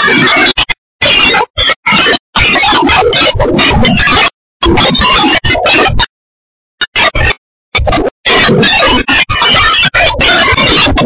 Thank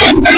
سنتے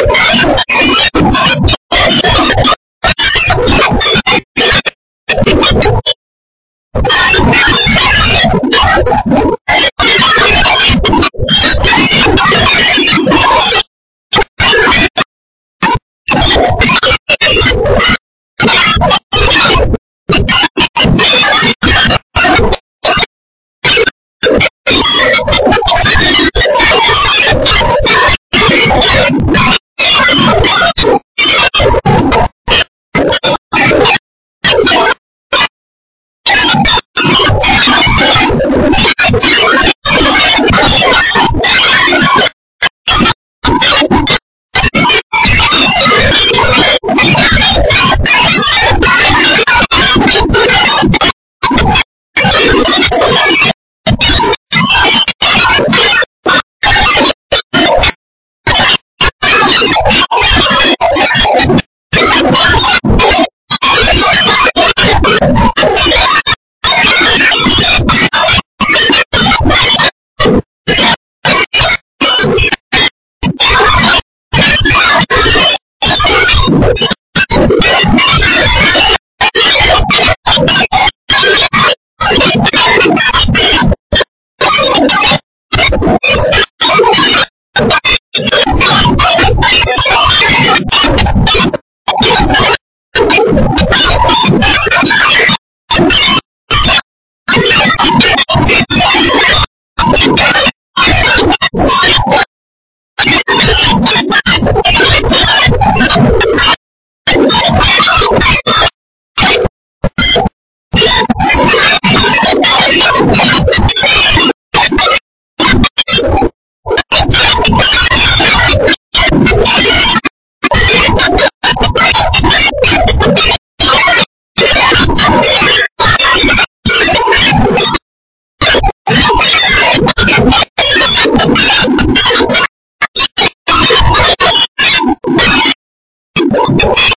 Tosh.